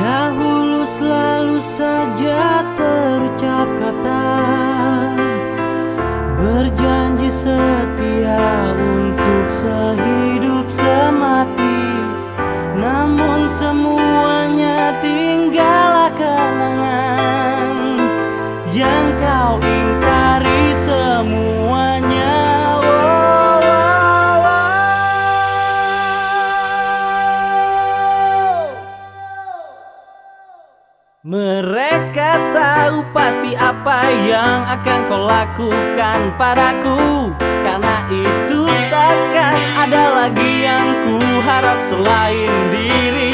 Dahulu selalu saja terucap kata Berjanji setia untuk sehidup semati. Namun semuanya tinggallah kenangan Yang kau ingkari Mereka tahu pasti apa yang akan kau lakukan padaku. Karena itu takkan ada lagi yang ku harap selain diri